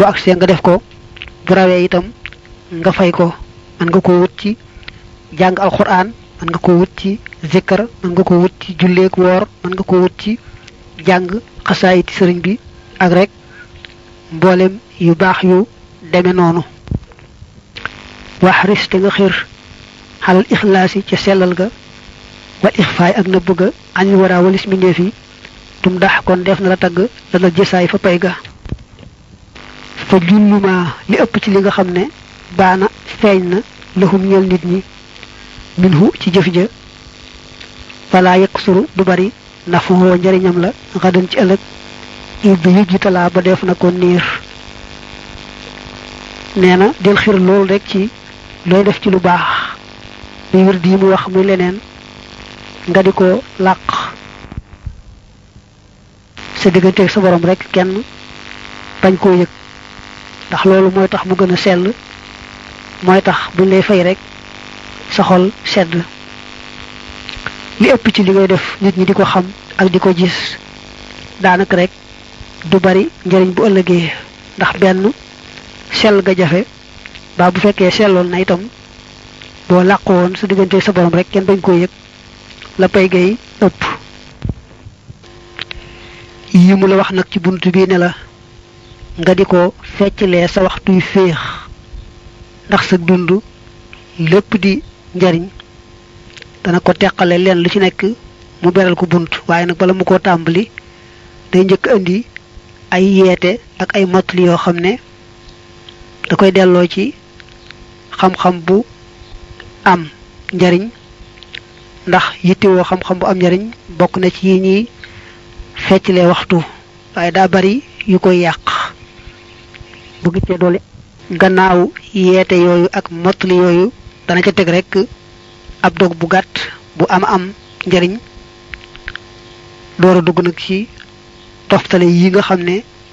bu agsee nga def ko bu rawee itam nga fay ko mën nga ko wut ci jàng alxuraan mën nga ko wut ci zikkar mën nga ko wut ci julleek woor mën nga ko wut ci jàng xasaayit sëriñ bi ak rek mboolem yu baax yu deme noonu waxris te nga xir xalal ixlaasi ca sellal ga wal ixfaay ak nëbb ga añ war a walis mbindeef yi tum dax kon def na la tagg la la jësaay fa pay ga fa julluma li ëpp ci li nga xam ne baana feeñ na lahum ñel nit ñi minhu ci jëf ja fala yaqsuru du bari nafuhoo njariñam la xadan ci ëllëg id yujjitalaa ba def na ko niir nee na del xir loolu rek ci looy def ci lu baax muy wér di yi mu wax muy leneen nga di ko làq sa digganteeg sa borom rek kenn bañ koo yëg ndax loolu mooy tax mu gën a sell mooy tax buñ lay fay rek sa xol sedd li ëpp ci li ngay def nit ñi di ko xam ak di ko gis daanaka rek du bari njëriñ bu ëllëgee ndax benn sell ga jafe baa bu fekkee selloon na itam boo làqu woon sa diggante sa borom rek kenn bañ koo yëg la pay gay ëpp yi mu la wax nag ci bunt bi ne la nga di ko fecclee sa waxtuy féex ndax sa dund lépp di njariñ dana ko teqale leen lu ci nekk mu beral ko bunt waaye nag bala mu koo tàmbali day njëkk indi ay yeete ak ay mottali yoo xam ne da koy delloo ci xam-xam bu am njariñ ndax yittewoo xam-xam bu am njariñ bokk na ci yi ñuy fecclee waxtu waaye daa bari yu koy yàq bu gisee doole gannaaw yeete yooyu ak mottali yooyu dana ca teg rekk ab dog bu gàtt bu am am njariñ door a dugg nag ci toftale yi nga xam ne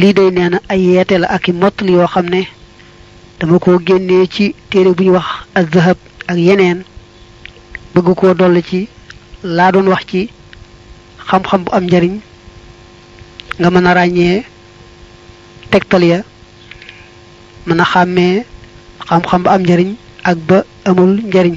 lii day nee na ay yeete la ak i mottali yoo xam ne dama ko génnee ci téere bu ñu wax ak zahab ak yeneen bëgg koo dolli ci laa doon wax ci xam-xam bu am njariñ nga mën a ràññee tegtal ya mën a xàmmee xam-xam bu am njariñ ak ba amul njariñ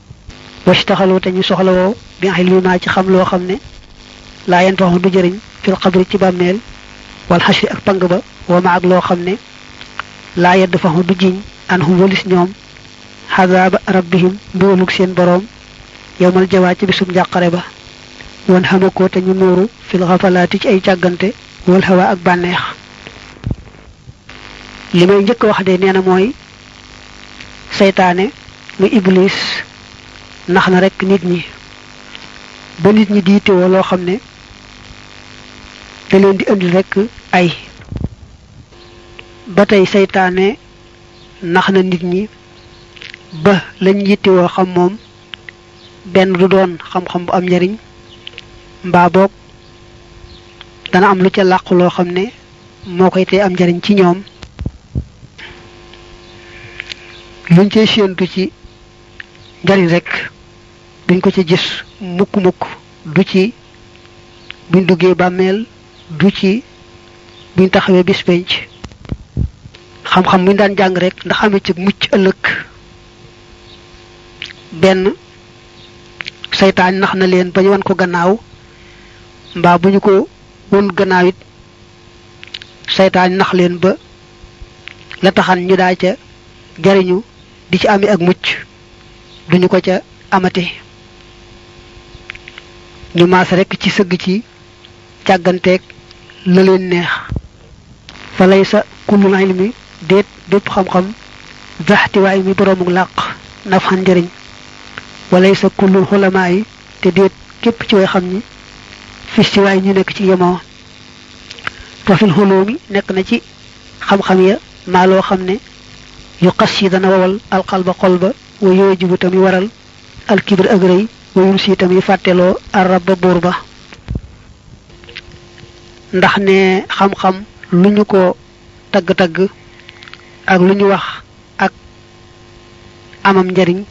wastaxaloo te ñu soxlawoo bi ilmi maa ci xam loo xam ne laa yan faxu du jëriñ fil xabri ci bàmmeel wal xasri ak pang ba woo ma ak loo xam ne laa yedd faxu du jiñ an hum walis ñoom xadaaba rabbihim mbugalug seen boroom yowmal jawaa ci bisub njàqare ba wan xamakoo te ñu nuuru fil xafalaati ci ay càggante wal hawa ak bànneex li may njëkk wax de nee na mooy seytaane mu iblis nax na rekk nit ñi ba nit ñi di teewoo loo xam ne da leen di indil rekk ay ba tey seytaane nax na nit ñi ba lañ yittewoo xam moom benn du doon xam-xam bu am njariñ mbaa boog dana am lu ca làqu loo xam ne moo koy tey am njariñ ci ñoom luñ cay séentu ci njariñ rek duñ ko ci gis mukk-mukk du ci buñ duggee bàmmeel du ci buñ taxawee bis penc xam-xam buñ daan jàng rek ndax amee ci mucc ëllëg benn seytaan nax na leen ba ñu wan ko gannaaw mbaa bu ñu ko woon gannaaw it seytaan nax leen ba la taxan ñu daa ca jariñu di ci amee ak mucc duñu ko ca amati ñu maas rekk ci sëgg ci càgganteeg la leen neex fa lay sa kullul ilmi déet bépp xam-xam daxti waay mi boroomuk làq naf xan njëriñ walay sa kullul xulamaa yi te déet képp ci way xam ñi fis ci waay ñu nekk ci yemoo profil xoloomi nekk na ci xam-xam ya maa loo xam ne yu xas yi dana wawal alxalba xol ba wa yooyu jibu tam yu waral alkibir ak rëy wa yun si tam yu fàtteloo arab ba buur ba ndax ne xam-xam lu ñu ko tagg-tagg ak lu ñu wax ak amam njariñ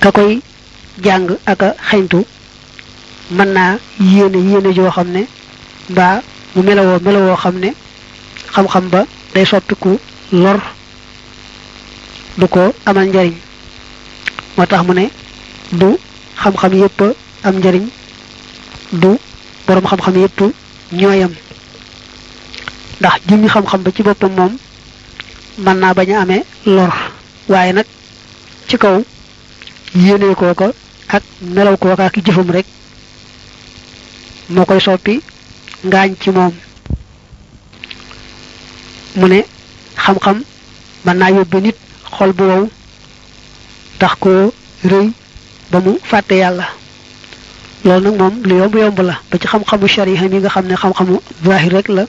ka koy jàng ak a xeñtu mën naa yéene yéene joo xam ne mbaa mu melawoo melawoo xam ne xam-xam ba day soppiku lor du ko amal njariñ moo tax mu ne du xam-xam yépp am njariñ du boroom xam-xam yépp ñooyam ndax jëmmi xam-xam ba ci boppam moom mën naa bañ a amee lor waaye nag ci kaw yéene kooka ak melaw kooka ak jëfam rek moo koy soppi ngaañ ci moom mu ne xam-xam mën naa yóbbe nit xol bu wow tax ko rëy ba mu fàtte yàlla loolu nag moom lu yomb yomb la ba ci xam-xamu shariha yi nga xam ne xam-xamu zahir rek la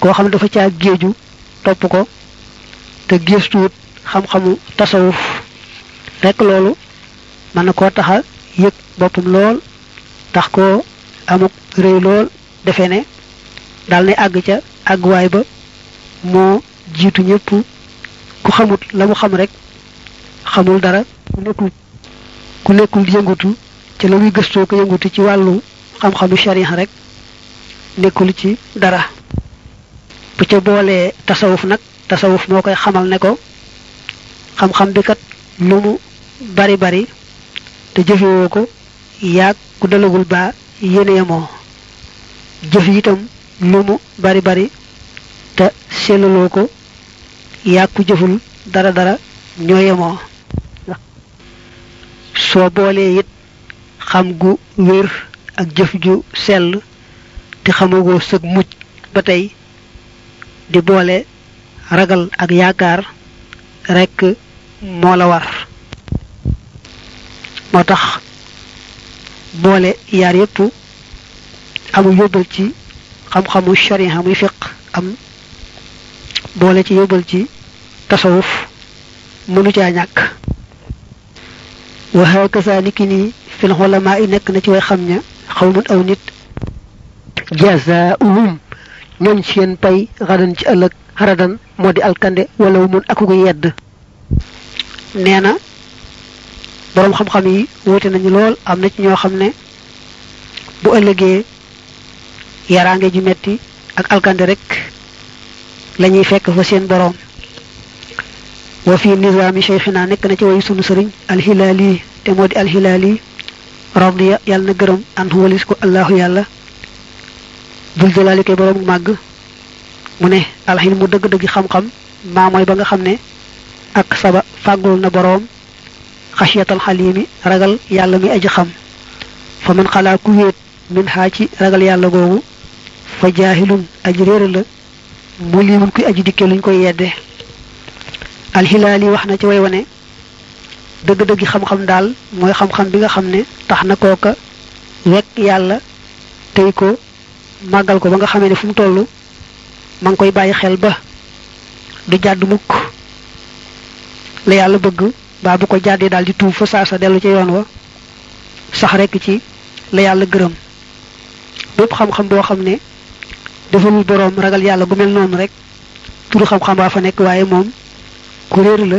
koo xam dafa caa géeju topp ko te gëstuwut xam-xamu tasawuf rek loolu mën na koo taxa yëg boppam lool tax koo amuk réy lool defe ne daal ne àgg ca àgguwaay ba moo jiitu ñëpp ku xamut la mu xam rek xamul dara ku nekkul ku nekkul di yëngutu ci la muy gëstoo ko yëngutu ci wàllu xam-xamu sharia rek nekkul ci dara bu ca boolee tasawuf nag tasawuf moo koy xamal ne ko xam-xam bi kat lu mu bari bari te jëfewoo ko yaag ku dalagul baa yéene yemoo jëf yi itam lu mu bari bari te sellaloo ko yàkku jëful dara dara ñoo yemoo soo boolee it xam gu wér ak jëf ju sell di xamagoo sëg mucc ba tey di boole ragal ak yaakaar rekk moo la war moo tax boole yaar yépp amul yóbbal ci xam-xamu sharia muy fiq am boole ci yóbbal ci tasawuf mënu caa ñàkk waxee kasaa ni ki nii fil xulamaa yi nekk na ci way xam ña xaw mun aw nit jazaa'uhum ñoom seen pay xadan ci ëllëg xaradan moo di alkande wala mun akugu yedd nee na boroom xam-xam yi wóote nañu lool am na ci ñoo xam ne bu ëllëgee yaraange ju metti ak alkande rek lañuy fekk fa seen boroom wa fi nizaami cheikhina nekk na ci wayu sunu sëriñ alxilaali te moo di alxilaali radiya yàlla na gërëm an walis ko allahu yàlla dul jalaali koy boroom màgg mu ne alxil mu dëgg-dëgg xam-xam maa mooy ba nga xam ne ak saba fàggul na boroom xasiyatal xaliimi ragal yàlla mi aji xam fa man xalaa ku wéet min xaa ci ragal yàlla googu fa jaahilun aji réer la mu liimun kuy aji dikke luñ koy yedde alxilaali wax na ci way wane dëgg-dëggi xam-xam daal mooy xam-xam bi nga xam ne tax na kooka wekk yàlla tey ko màggal ko ba nga xamee ne fu mu toll ma ngi koy bàyyi xel ba du jàdd mukk la yàlla bëgg baa bu ko jàddee daal di tuub fa saa sa dellu ca yoon wa sax rekk ci la yàlla gërëm bépp xam-xam boo xam ne defalul boroom ragal yàlla gu mel noonu rek turu xam-xam baa fa nekk waaye moom ku réer la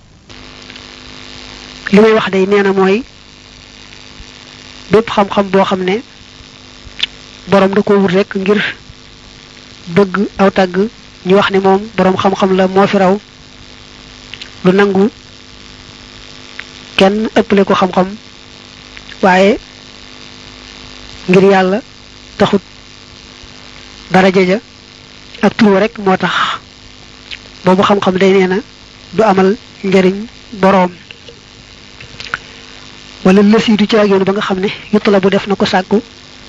li may wax day nee na mooy bépp xam-xam boo xam ne boroom da ko wut rekk ngir bëgg aw tagg ñu wax ne moom boroom xam-xam la moo fi raw lu nangu kenn ëppale ko xam-xam waaye ngir yàlla taxut daraja ja ak tur rekk moo tax boobu xam-xam day nee na du amal njariñ boroom wala lës yi du caagéen ba nga xam ne yuttu la bu def na ko sàkku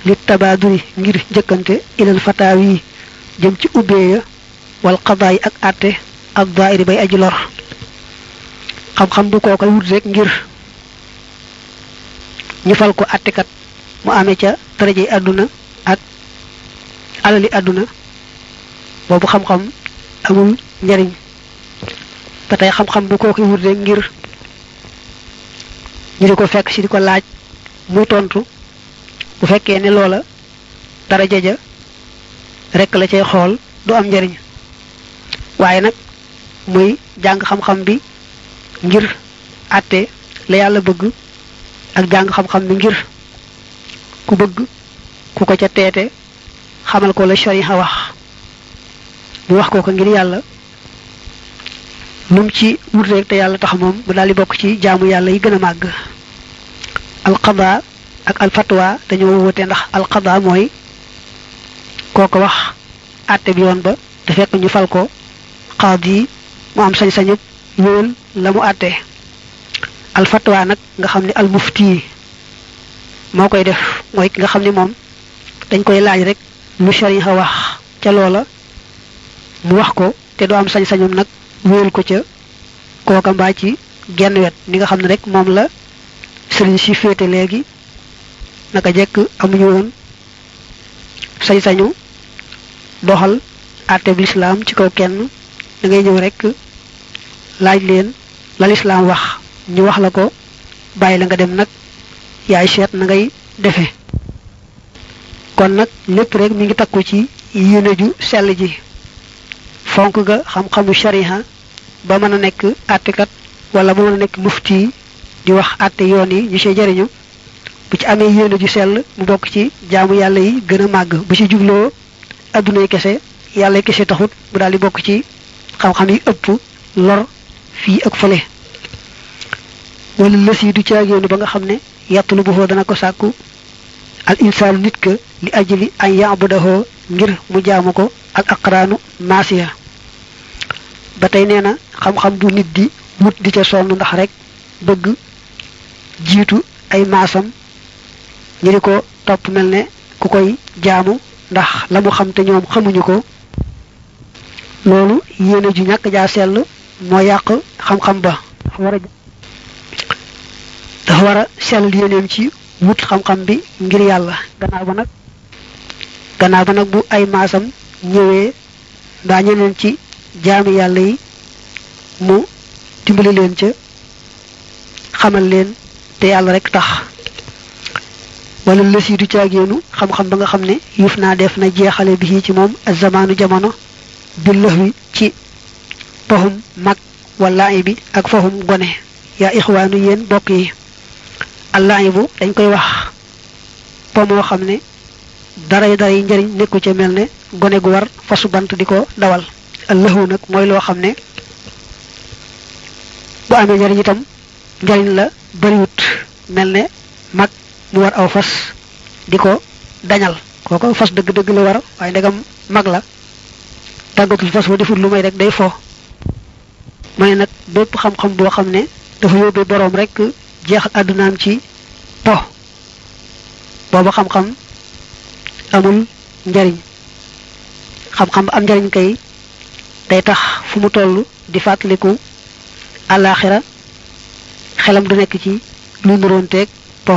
li tabaaduri ngir njëkkante ilal fataaw yi jëm ci ubbee ya wal xadaa yi ak àtte ak daayiri bay aji lor xam-xam bu koo koy wut rek ngir ñu fal ko àttekat mu amee ca darajey àdduna ak alali àdduna boobu xam-xam amul njariñ ba tey xam-xam bu kooku wut rek ngir ñu di ko fekk si di ko laaj muy tontu bu fekkee ne loola dara jaja rekk la cay xool du am njariñ waaye nag muy jàng xam-xam bi ngir àtte la yàlla bëgg ak jàng xam-xam bi ngir ku bëgg ku ko ca teete xamal ko la shariha wax mu wax ko ko ngir yàlla lum ci wut rek te yàlla tax moom mu daal di bokk ci jaamu yàlla yi gën a màgg alqada ak alfatwa dañoo wute ndax alqada mooy kooko wax àtte bi yoon ba te fekk ñu fal ko xaadi yi mu am sañ-sañu wéyal la mu àtte alfatwa nag nga xam ne almufti moo koy def mooy ki nga xam ne moom dañ koy laaj rek lu shariha wax ca loola mu wax ko te du am sañ-sañum nag wéel ko ca kooka mbaa ci genn wet ni nga xam ne rek moom la sëriñ si féete léegi naka jekk amuñu woon sañ-sañu doxal àtteb lislaam ci kaw kenn da ngay ñëw rek laaj leen la lislaam wax ñu wax la ko bàyyi la nga dem nag yaay seet na ngay defe kon nag lépp rek mi ngi takku ci yéene ju sell ji fonk ga xam-xamu shariha ba mën a nekk àttekat wala ba mën a nekk mufti di wax àtte yoon yi ñu see jariñu bu ci amee yéene ju sell mu bokk ci jaamu yàlla yi gën a màgg bu ci jubloo addunay kese yàlla kese taxut mu daal di bokk ci xam-xam yi ëpp lor fii ak fële wala lës yi du caagéenu ba nga xam ne yatlubuhu dana ko sàkku al insaanu nit ka li ajli an yaabudahoo ngir mu jaamu ko al aqraanu maasiya ba tey nee na xam-xam bu nit di wut di ca sonn ndax rek bëgg jiitu ay maasam ñi di ko topp mel ne ku koy jaamu ndax la mu xam te ñoom xamuñu ko loolu yéene ju ñàkk jaa sell moo yàq xam-xam ba dafa war a sellal yéeneem ci wut xam-xam bi ngir yàlla gannaaw ba nag gannaaw ba nag bu ay maasam ñëwee mbaa ñeneen ci jaami yàlla yi mu dimbali leen ca xamal leen te yàlla rek tax wala lës yi du caagéenu xam-xam ba nga xam ne yuf naa def na jeexale bi ci moom ak zamaanu jamono bi lëx wi ci paxum mag wallaayi bi ak fahum gone yaa ixwaanu yéen bokk yi allaayi bu dañ koy wax po moo xam ne daray daray njëriñ nekku ca mel ne gone gu war fasu bant di ko dawal allahu nag mooy loo xam ne bu amee njëriñ itam njëriñ la bariwut mel ne mag mu war aw fas di ko dañal kooko fas dëgg-dëgg la war waaye ndegam mag la tàggat lu fas wa deful lu may rek day fo mu ne nag bépp xam-xam boo xam ne dafa yóbbee boroom rek jeexal àddunaam ci po booba xam-xam amul njariñ xam-xam am njariñ kay day tax fu mu toll di fàttaliku àllaaxira xelam du nekk ci lu nuroonteeg po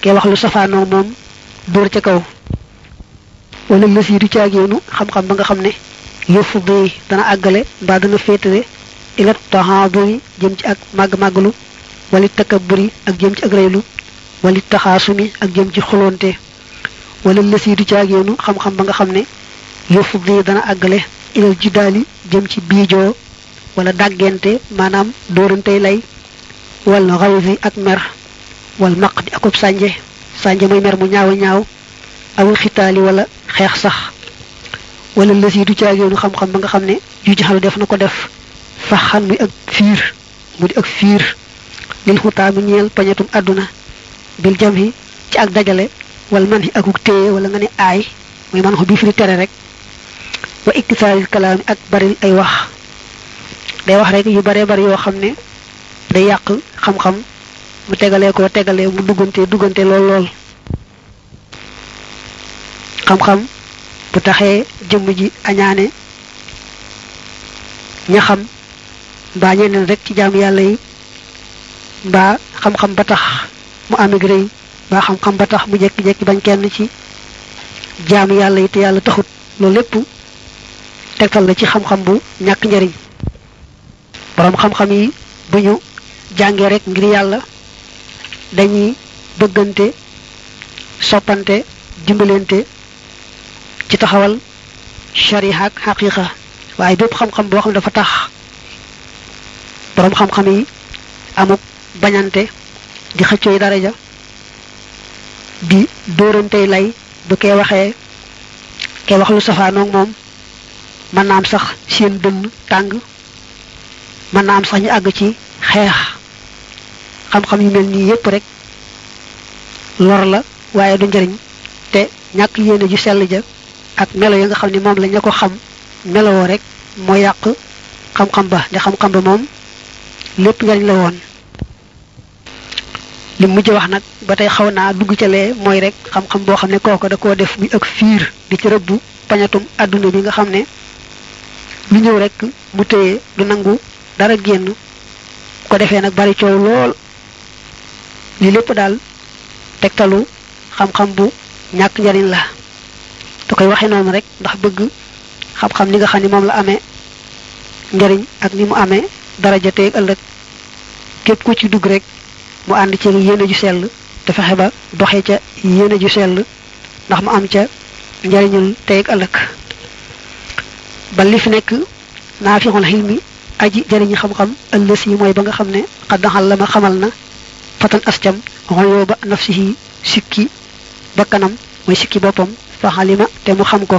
kee wax lu safaanoo moom dóor ca kaw wala lës yi du caagéenu xam-xam ba nga xam ne yëfu bi dana àggale mbaa dana féetale ilat taxaaburi jëm ci ak màgg-màgglu wali takabburi ak jëm ci ak reylu wali taxaasumi ak jëm ci xoloonte wala lës yi du caagéenu xam-xam ba nga xam ne yëfu bi dana àggale ilal jiddaali jëm ci biijoo wala dàggente maanaam dóorantey lay wal xawsi ak mer wal maq di akub sànje sànje muy mer mu ñaaw a ñaaw aw xitaali wala xeex sax wala lës yi du caageenu xam-xam ba nga xam ne yu jaxalu def na ko def faxan muy ak fiir mu di ak fiir lil xutaami ñeel pañatum àdduna bil jam yi ci ak dajale wala man yi akuk téye wala nga ne aay muy man xu bi firi tere rek wa iktisaaril kalaami ak baril ay wax day wax rek yu bare bari yoo xam ne day yàq xam-xam mu tegalee ko tegalee mu duggante duggante lool lool xam-xam bu taxee jëmm ji añaane ña xam mbaa ñeneen rek ci jaam yàlla yi mbaa xam-xam ba tax mu amig rëy ba xam-xam ba tax mu jekki-jekki bañ kenn ci jaam yàlla yi te yàlla taxut loolu lépp tegtal la ci xam-xam bu ñàkk njariñ boroom xam-xam yi bu ñu jàngee rek ngir yàlla dañuy bëggante soppante dimbalante ci taxawal shariha ak xaqiqa waaye bépp xam-xam boo xam dafa tax boroom xam-xam yi amuk bañante di xëccooy daraja di dóorantey lay bu kee waxee kee wax lu safaanoog moom mën naa am sax seen dënn tàng mën naa am sax ñu àgg ci xeex xam-xam yu mel nii yépp rek lor la waaye du njëriñ te ñàkk yéene ju sell ja ak melo ya nga xam ne moom la ña ko xam melowoo rek moo yàq xam-xam ba nde xam-xam ba moom lépp njariñ la woon li mujj wax nag ba tey xaw naa dugg ca lee mooy rek xam-xam boo xam ne kooka da koo def muy ak fiir di ci rëbb pañatum àdduna bi nga xam ne lu ñëw rek mu téye du nangu dara génn ko defee nag bari coow lool lii lépp daal tegtalu xam-xam bu ñàkk njariñ la da koy waxe noonu rek ndax bëgg xam-xam li nga xam ne moom la amee njariñ ak ni mu amee daraja tey ak ëllëg képp ku ci dugg rek mu ànd ci yéene ju sell te fexe ba doxe ca yéene ju sell ndax mu am ca njariñul tey ak ëllëg ba li fi nekk naa fi xol xilmi aji jariñi xam-xam ëllës yi mooy ba nga xam ne xaddaxal la ma xamal na fatan ascam xoyoo ba nafsihi sikki bakkanam mooy sikki boppam fa xalima te mu xam ko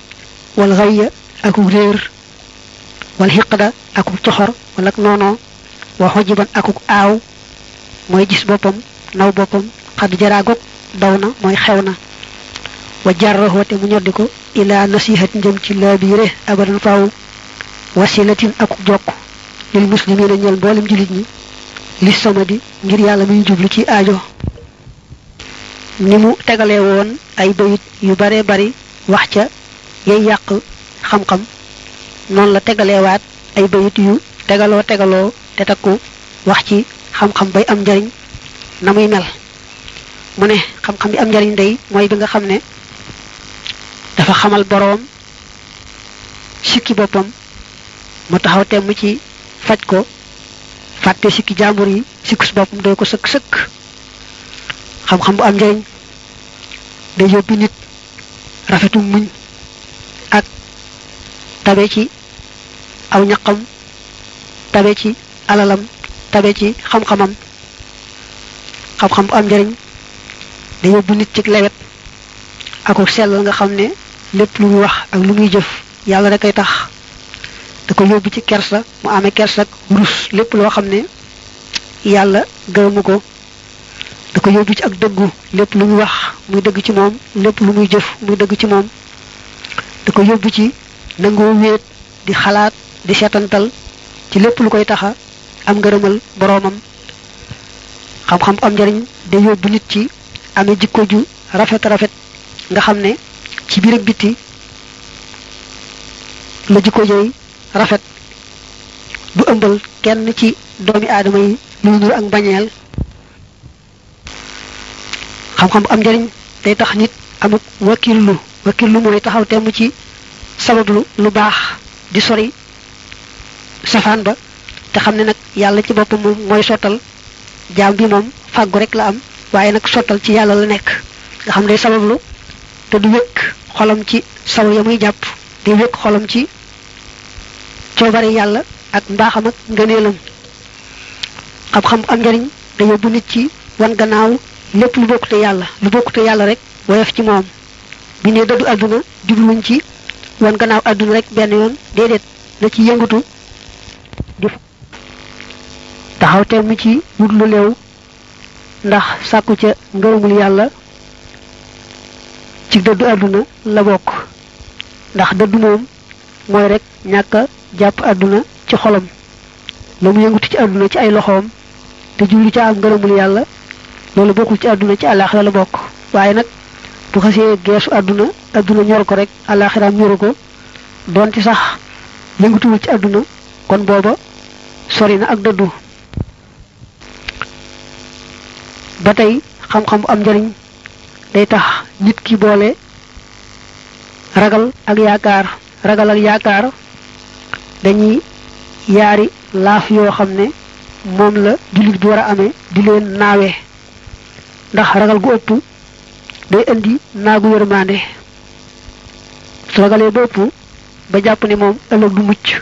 wal xayya aku réer wal xiqda aku coxor wala ak noonoo wa xojiban aku aaw mooy gis boppam naw boppam xad jaraagog daw na mooy xew na wa jarraxoo te mu ñoddi ko ilaa nasihat njëm ci laabiire abadan faaw wasilatin aku jokk lil muslimina ñeel mboolem jullit ñi li sama di ngir yàlla muy jublu ci aajo ni mu tegalee woon ay bayit yu baree bari wax ca yay yàq xam-xam noonu la tegaleewaat ay bayit yu tegaloo tegaloo te takku wax ci xam-xam bay am njariñ na muy mel mu ne xam-xam bi am njariñ day mooy bi nga xam ne dafa xamal boroom sikki boppam mu taxaw temm ci faj ko fàtte sikki jaambur yi sikkus boppam doy ko sëkk sëkk xam-xam bu am njëriñ day yóbbu nit rafetu muñ ak tabe ci aw ñaqam tabe ci alalam tabe ci xam-xamam xam-xam bu am njëriñ day yóbbu nit ci lewet ak sellal nga xam ne lépp lu muy wax ak lu muy jëf yàlla rek ay tax da ko yóbbu ci kersa mu amee kersa ak rus lépp loo xam ne yàlla gërëmu ko da ko yóbbu ci ak dëggu lépp lu muy wax muy dëgg ci moom lépp lu muy jëf muy dëgg ci moom da ko yóbbu ci nangoo wéet di xalaat di seetantal ci lépp lu koy taxa am ngërëmal boroomam xam-xam am njariñ day yóbbu nit ci amee jikko ju rafet rafet nga xam ne ci biir ak biti la jikko jooy rafet du ëmbal kenn ci doomi aadama yi lu ñu ak mbañeel xam-xam bu am njariñ day tax nit amuk wakillu wakillu mooy taxaw temm ci sabablu lu baax di sori safaan ba te xam ne nag yàlla ci boppam moom mooy sottal jaam bi moom fàggu rek la am waaye nag sottal ci yàlla la nekk nga xam ne sabablu te du wékk xolam ci saw ya muy jàpp di wékk xolam ci coobare yàlla ak mbaaxam ak ngëneelam xam-xam am njariñ da yóbbu nit ci wan gannaaw lépp lu bokkute yàlla lu bokkute yàlla rek woyof ci moom bi ne dëddu àdduna jubluñ ci wan gannaaw àdduna rek benn yoon déedéet na ci yëngatu di taxaw tem mi ci wut lu leew ndax sàkku ca ngërëmul yàlla ci dëddu àdduna la bokk ndax dëddu moom mooy rek ñàkk a jàpp àdduna ci xolam la mu yëngutu ci àdduna ci ay loxoom te julli ca am ngërëmul yàlla loolu bokkul ci àdduna ci àllaaxira la bokk waaye nag bu xasee geesu àdduna àdduna ñor ko rek àllaaxiraam ñoru ko doonte sax yëngatuwul ci àdduna kon booba sori na ak dëddu ba tey xam-xam bu am njariñ day tax nit ki boole ragal ak yaakaar ragal ak yaakaar dañuy yaari laaf yoo xam ne moom la jullit bi war a amee di leen naawee ndax ragal gu ëpp day indi naagu yërmande su ragalee ba ëpp ba jàpp ne moom ëllëg du mucc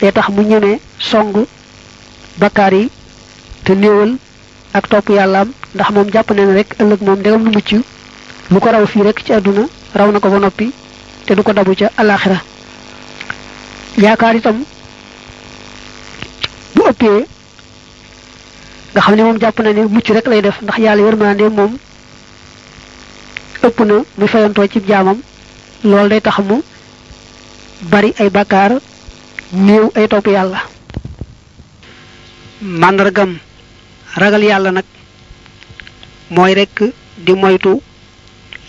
day tax mu ñeme song bakkaar yi te néewal ak topp yàllaam ndax moom jàpp ne rek ëllëg moom ndegam du mucc lu ko raw fii rek ci àdduna raw na ko ba noppi te du ko dabu ca alaxira yaakaar itam bu ëppee nga xam ne moom jàpp na ne mucc rek lay def ndax yàlla yërmande moom ëpp na muy fayantoo ci jaamam loolu day tax mu bari ay bàkkaar néew ay topp yàlla màndargam ragal yàlla nag mooy rekk di moytu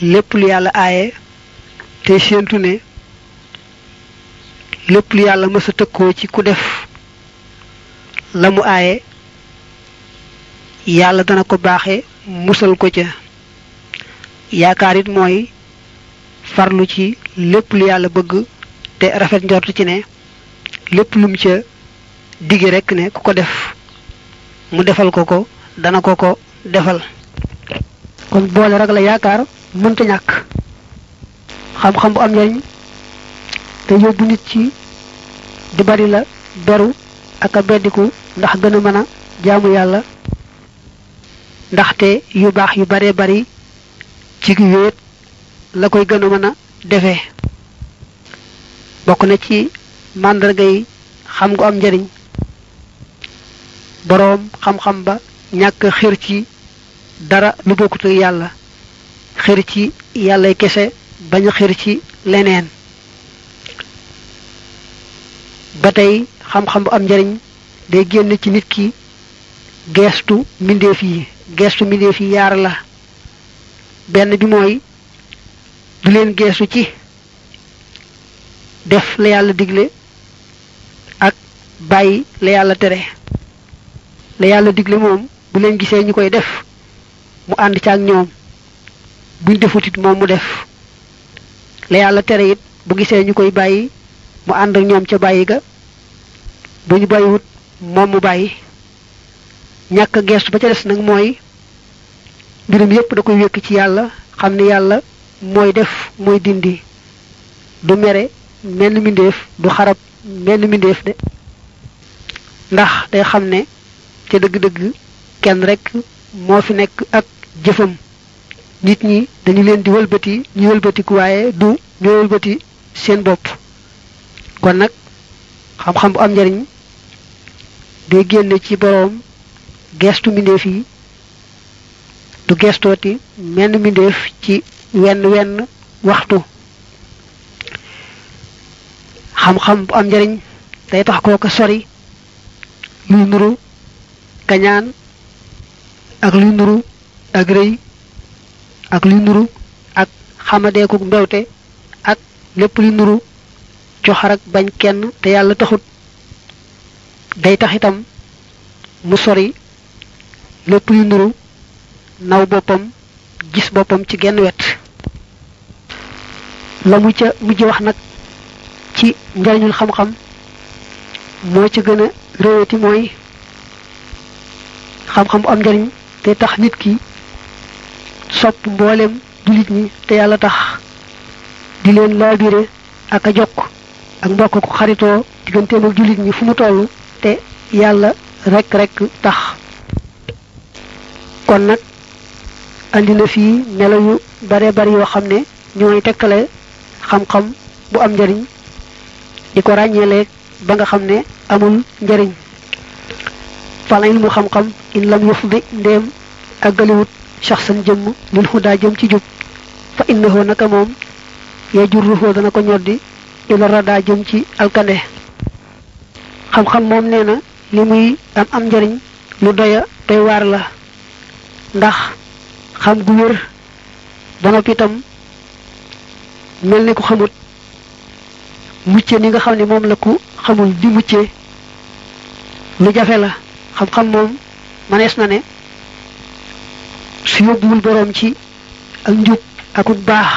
lépp lu yàlla aaye te séentu ne lépp lu yàlla mës a tëkkoo ci ku def la mu aaye yàlla dana ko baaxe musal ko ca yaakaar it mooy farlu ci lépp lu yàlla bëgg te rafet njort ci ne lépp lum ca digge rekk ne ku ko def mu defal ko ko dana ko ko defal kon boole rek la yaakaar mënta ñàkk xam-xam bu am njariñ te yóbbu nit ci di bari la beru ak a beddiku ndax gën a mën a jaamu yàlla ndaxte yu baax yu baree bari ci gi wéet la koy gën a mën a defee bokk na ci màndarga yi xam gu am njariñ boroom xam-xam ba ñàkk xër ci dara lu bokkut ak yàlla xër ci yàllay kese bañ a xër ci leneen ba tey xam-xam bu am njariñ day génn ci nit ki geestu mbindeef yi geestu mbindeef yi yaar la benn bi mooy du leen geestu ci def la yàlla digle ak bàyyi la yàlla tere la yàlla digle moom bu leen gisee ñu koy def mu ànd ca ak ñoom buñ defut it moom mu def la yàlla tere it bu gisee ñu koy bàyyi mu ànd ak ñoom ca bàyyi ga bu ñu bàyyiwut moom mu bàyyi ñàkk a geestu ba ca des nag mooy mbirum yépp da koy wékk ci yàlla xam ne yàlla mooy def mooy dindi du mere menn mbindeef du xarab menn mbindeef de ndax day xam ne te dëgg-dëgg kenn rekk moo fi nekk ak jëfam nit ñi dañu leen di wëlbati ñu wëlbatiku waaye du ñoo wëlbati seen bopp kon nag xam-xam bu am njariñ day génne ci boroom geestu mbindeef yi du geestooti menn mbindeef ci wenn wenn waxtu xam-xam bu am njariñ day tax kooka sori luy nuru kañaan ak luy nuru ak rëy ak luy nuru ak xamadeeku mbewte ak lépp luy nuru coxar ak bañ kenn te yàlla taxut day tax itam mu sori lépp luy nuru naw boppam gis boppam ci genn wet la mu ca mujj wax nag ci njariñul xam-xam moo ci gën a réewati mooy xam-xam bu am njariñ te tax nit ki sopp mboolem jullit ñi te yàlla tax di leen laabire ak a jokk ak mbokk ko xaritoo digganteem ak jullit ñi fu mu toll te yàlla rekk rekk tax kon nag andi na fii melo yu bare bari yoo xam ne ñooy tekkale xam-xam bu am njariñ di ko ràññeeleeg ba nga xam ne amul njariñ fal ilmu xam-xam in lam yufdi ndéem àggaliwut shaxsan jëmm lil hudaa jëm ci jub fa innahu naka moom ya jurruhu dana ko ñoddi ila radaa jëm ci alkande xam-xam moom nee na li muy am am njariñ lu doya doy waar la ndax xam gu wér ba noppi itam mel ni ku xamut mucce ni nga xam ne moom la ku xamul di mucce lu jafe la xam-xam moom manees na ne su yóbbuwul boroom ci ak njub ak ut baax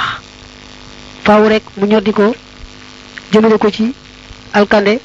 faaw rek mu ñoddi ko jëmale ko ci alkande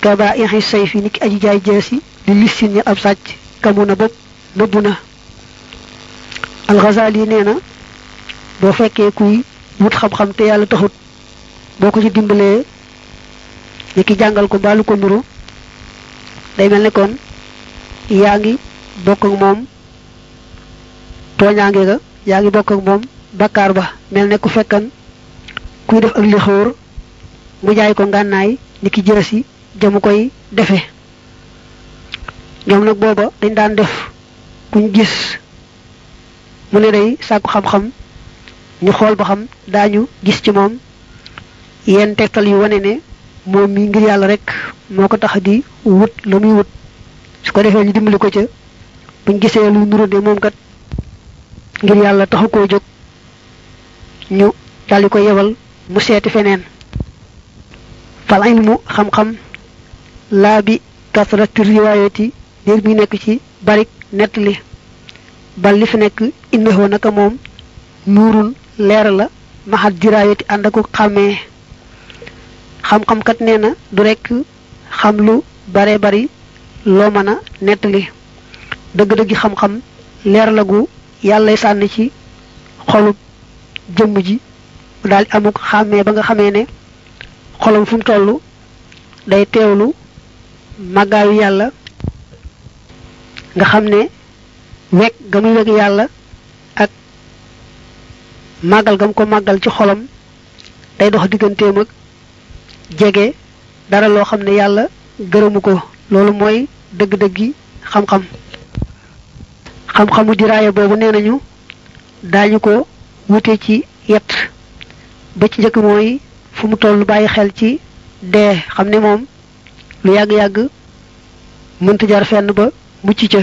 kaba ixi say fi ni ki aji jaay jeesi li lissin ñel ab sàcc kamu na bopp nëbbu na alxasaal yi nee na boo fekkee kuy wut xam-xam te yàlla taxut boo ko ci dimbalee ni ki jàngal ko mbaalu ko nuru day mel ne kon yaa ngi bokk ak moom tooñaange ga yaa ngi bokk ak moom bakkaar ba mel ne ku fekkan kuy def ak lixóor mu jaay ko ngànnaay ni ki jësi jamu koy defe ñoom nag booba dañ daan def kuñ gis mu ne day sàkku xam-xam ñu xool ba xam daañu gis ci moom yenn tegtal yu wane ne moom mi ngir yàlla rek moo ko tax di wut la muy wut su ko defee ñu dimbali ko ca buñ gisee lu nuru ne moom kat ngir yàlla taxu koo jóg ñu daldi ko yebal mu seeti feneen fal ilmu xam-xam laa bi kasrati riwaayati déer bi nekk ci barik nett li bal li fi nekk innahu naka moom nuurun leer la maxat diraayati ànd ak xàmmee xam-xam kat nee na du rekk xam lu bare bari loo mën a nettali dëgg-dëggi xam-xam leer la gu yàllay sànni ci xolub jëmm ji mu daal di amuk xàmmee ba nga xamee ne xolam fu mu toll day teewlu màggaayu yàlla nga xam ne weg ga muy weg yàlla ak màggal ga mu ko màggal ci xolam day dox digganteem ak jege dara loo xam ne yàlla gërëmu ko loolu mooy dëgg-dëggi xam-xam xam-xamu diraaya boobu nee nañu daañu ko wute ci yet ba ci njëkk mooy fu mu toll bàyyi xel ci dee xam ne moom lu yàgg-yàgg mënta jar fenn ba mucc ca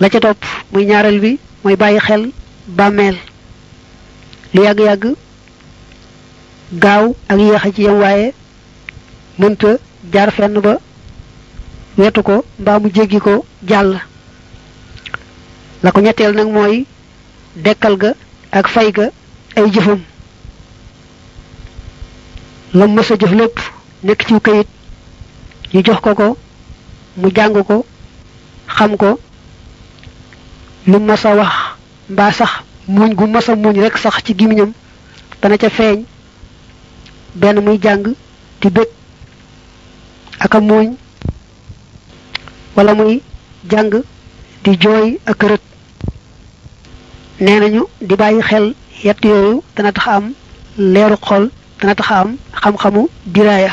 la ca topp muy ñaareel bi mooy bàyyi xel bàmmeel lu yàgg-yàgg gaaw ak yéex a ci yem waaye mënta jaar fenn ba wetu ko mbaa mu jéggi ko jàll la ko ñetteel nag mooy dekkal ga ak fay ga ay jëfam la mës a jëf lépp nekk ci kayit ñu jox ko ko mu jàng ko xam ko lu mës a wax mbaa sax muñ gu mës a muñ rekk sax ci gimiñam dana ca feeñ benn muy jàng di bég ak a muuñ wala muy jàng di jooy ak rët nee nañu di bàyyi xel yett yooyu dana tax am leeru xol dana tax am xam-xamu diraaya